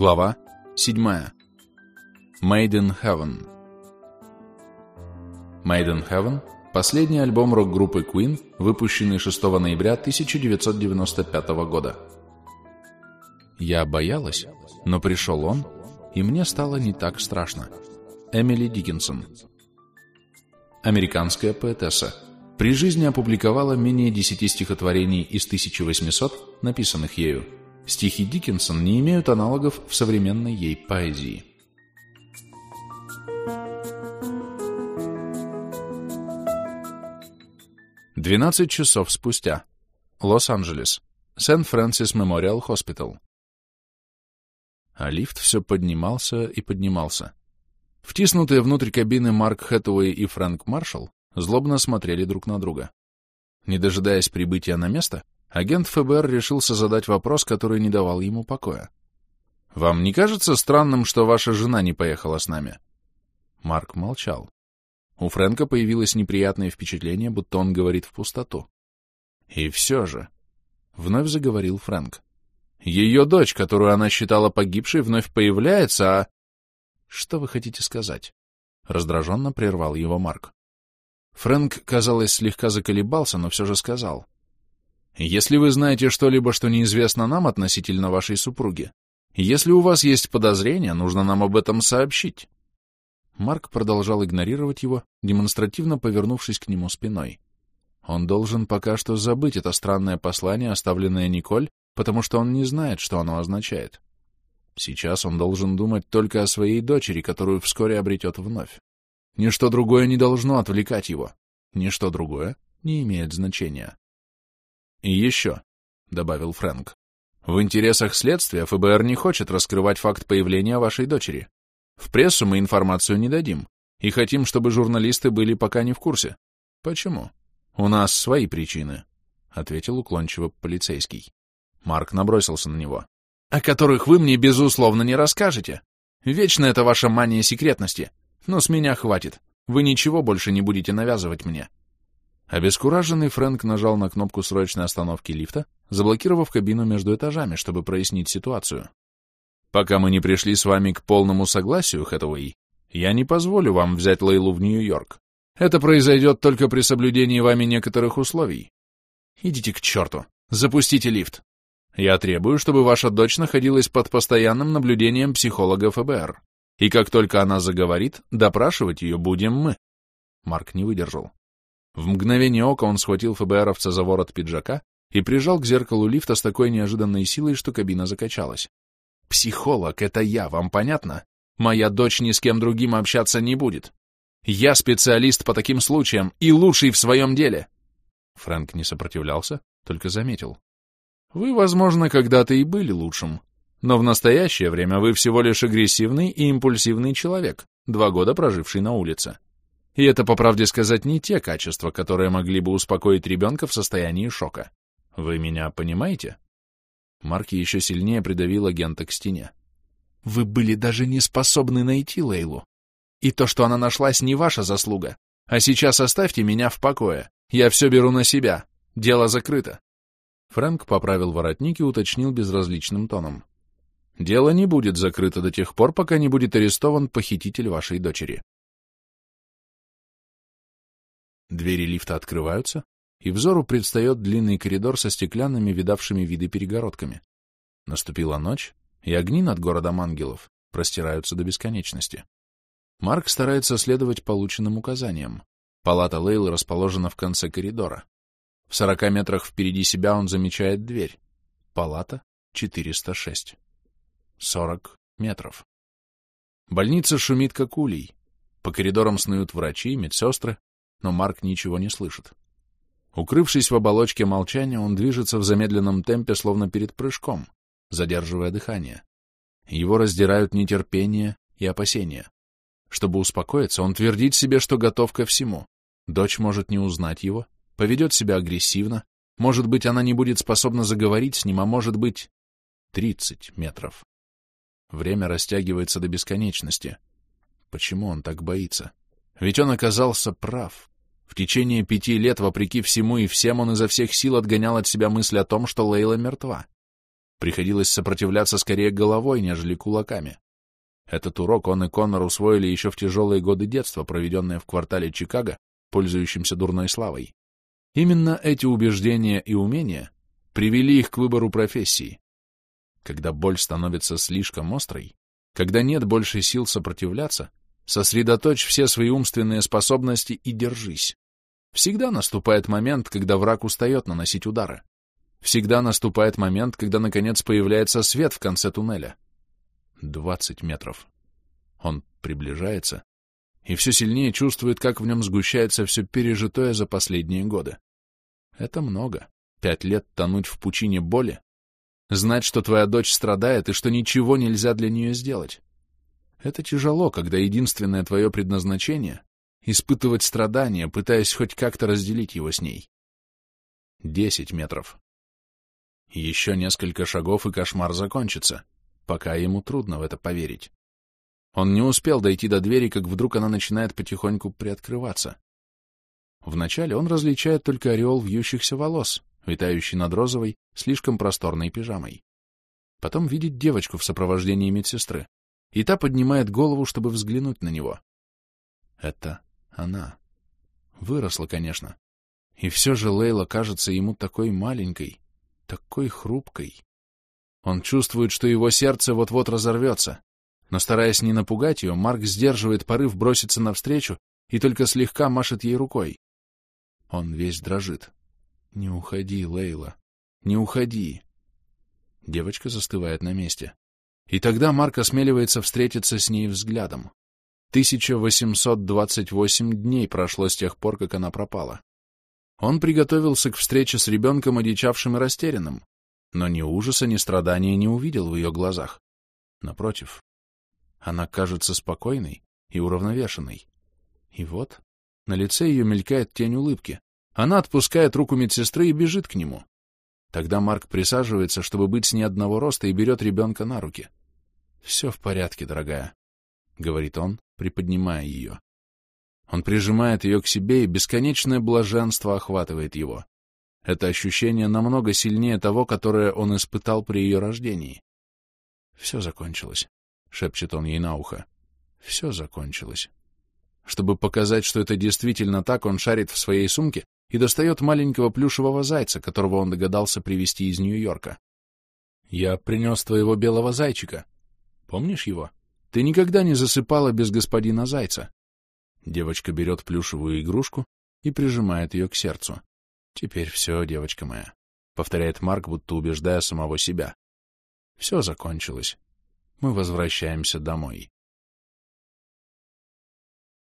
Глава 7. Made in Heaven. Made in Heaven – последний альбом рок-группы Queen, выпущенный 6 ноября 1995 года. Я боялась, но пришел он, и мне стало не так страшно. Эмили Диккенсон. Американская поэтесса. При жизни опубликовала менее 10 стихотворений из 1800, написанных ею – Стихи Диккенсон не имеют аналогов в современной ей поэзии. Двенадцать часов спустя. Лос-Анджелес. Saint Francis Memorial Hospital. А лифт все поднимался и поднимался. Втиснутые внутрь кабины Марк Хэтэуэй и Фрэнк Маршалл злобно смотрели друг на друга. Не дожидаясь прибытия на место, агент ФБР решился задать вопрос, который не давал ему покоя. «Вам не кажется странным, что ваша жена не поехала с нами?» Марк молчал. У Фрэнка появилось неприятное впечатление, будто он говорит в пустоту. «И все же...» — вновь заговорил Фрэнк. «Ее дочь, которую она считала погибшей, вновь появляется, а...» «Что вы хотите сказать?» — раздраженно прервал его Марк. Фрэнк, казалось, слегка заколебался, но все же сказал. Если вы знаете что-либо, что неизвестно нам относительно вашей супруги, если у вас есть подозрения, нужно нам об этом сообщить. Марк продолжал игнорировать его, демонстративно повернувшись к нему спиной. Он должен пока что забыть это странное послание, оставленное Николь, потому что он не знает, что оно означает. Сейчас он должен думать только о своей дочери, которую вскоре обретет вновь. Ничто другое не должно отвлекать его. Ничто другое не имеет значения. «И еще», — добавил Фрэнк, — «в интересах следствия ФБР не хочет раскрывать факт появления вашей дочери. В прессу мы информацию не дадим, и хотим, чтобы журналисты были пока не в курсе. Почему? У нас свои причины», — ответил уклончиво полицейский. Марк набросился на него. «О которых вы мне, безусловно, не расскажете. Вечно это ваша мания секретности. Но с меня хватит. Вы ничего больше не будете навязывать мне. Обескураженный Фрэнк нажал на кнопку срочной остановки лифта, заблокировав кабину между этажами, чтобы прояснить ситуацию. «Пока мы не пришли с вами к полному согласию, Хэтэуэй, я не позволю вам взять Лейлу в Нью-Йорк. Это произойдет только при соблюдении вами некоторых условий. Идите к черту! Запустите лифт! Я требую, чтобы ваша дочь находилась под постоянным наблюдением психолога ФБР. И как только она заговорит, допрашивать ее будем мы». Марк не выдержал. В мгновение ока он схватил ФБРовца за ворот пиджака и прижал к зеркалу лифта с такой неожиданной силой, что кабина закачалась. «Психолог — это я, вам понятно? Моя дочь ни с кем другим общаться не будет. Я специалист по таким случаям и лучший в своем деле!» Фрэнк не сопротивлялся, только заметил. «Вы, возможно, когда-то и были лучшим, но в настоящее время вы всего лишь агрессивный и импульсивный человек, два года проживший на улице. И это, по правде сказать, не те качества, которые могли бы успокоить ребенка в состоянии шока. Вы меня понимаете? Марки еще сильнее придавил агента к стене. Вы были даже не способны найти Лейлу. И то, что она нашлась, не ваша заслуга. А сейчас оставьте меня в покое. Я все беру на себя. Дело закрыто. Фрэнк поправил воротник и уточнил безразличным тоном. Дело не будет закрыто до тех пор, пока не будет арестован похититель вашей дочери. Двери лифта открываются, и взору предстает длинный коридор со стеклянными, видавшими виды перегородками. Наступила ночь, и огни над городом ангелов простираются до бесконечности. Марк старается следовать полученным указаниям. Палата Лейлы расположена в конце коридора. В сорока метрах впереди себя он замечает дверь. Палата 406. Сорок метров. Больница шумит, как улей. По коридорам снуют врачи, медсестры, но Марк ничего не слышит. Укрывшись в оболочке молчания, он движется в замедленном темпе, словно перед прыжком, задерживая дыхание. Его раздирают нетерпение и опасения. Чтобы успокоиться, он твердит себе, что готов ко всему. Дочь может не узнать его, поведет себя агрессивно, может быть, она не будет способна заговорить с ним, а может быть... Тридцать метров. Время растягивается до бесконечности. Почему он так боится? Ведь он оказался прав. В течение пяти лет, вопреки всему и всем, он изо всех сил отгонял от себя мысль о том, что Лейла мертва. Приходилось сопротивляться скорее головой, нежели кулаками. Этот урок он и Коннор усвоили еще в тяжелые годы детства, проведенные в квартале Чикаго, пользующемся дурной славой. Именно эти убеждения и умения привели их к выбору профессии. Когда боль становится слишком острой, когда нет больше сил сопротивляться, сосредоточь все свои умственные способности и держись. Всегда наступает момент, когда враг устает наносить удары. Всегда наступает момент, когда, наконец, появляется свет в конце туннеля. Двадцать метров. Он приближается и все сильнее чувствует, как в нем сгущается все пережитое за последние годы. Это много. Пять лет тонуть в пучине боли. Знать, что твоя дочь страдает и что ничего нельзя для нее сделать. Это тяжело, когда единственное твое предназначение — испытывать страдания, пытаясь хоть как-то разделить его с ней. Десять метров. Еще несколько шагов, и кошмар закончится, пока ему трудно в это поверить. Он не успел дойти до двери, как вдруг она начинает потихоньку приоткрываться. Вначале он различает только ореол вьющихся волос, витающий над розовой, слишком просторной пижамой. Потом видит девочку в сопровождении медсестры, и та поднимает голову, чтобы взглянуть на него. Это она. Выросла, конечно. И все же Лейла кажется ему такой маленькой, такой хрупкой. Он чувствует, что его сердце вот-вот разорвется. Но, стараясь не напугать ее, Марк сдерживает порыв броситься навстречу и только слегка машет ей рукой. Он весь дрожит. «Не уходи, Лейла, не уходи!» Девочка застывает на месте. И тогда Марк осмеливается встретиться с ней взглядом. 1828 дней прошло с тех пор, как она пропала. Он приготовился к встрече с ребенком, одичавшим и растерянным, но ни ужаса, ни страдания не увидел в ее глазах. Напротив, она кажется спокойной и уравновешенной. И вот на лице ее мелькает тень улыбки. Она отпускает руку медсестры и бежит к нему. Тогда Марк присаживается, чтобы быть с ней одного роста, и берет ребенка на руки. «Все в порядке, дорогая», — говорит он, приподнимая ее. Он прижимает ее к себе, и бесконечное блаженство охватывает его. Это ощущение намного сильнее того, которое он испытал при ее рождении. Все закончилось. — шепчет он ей на ухо. Все закончилось. Чтобы показать, что это действительно так, он шарит в своей сумке и достает маленького плюшевого зайца, которого он догадался привезти из Нью-Йорка. «Я принес твоего белого зайчика. Помнишь его? Ты никогда не засыпала без господина зайца». Девочка берет плюшевую игрушку и прижимает ее к сердцу. «Теперь все, девочка моя», — повторяет Марк, будто убеждая самого себя. «Все закончилось мы возвращаемся домой.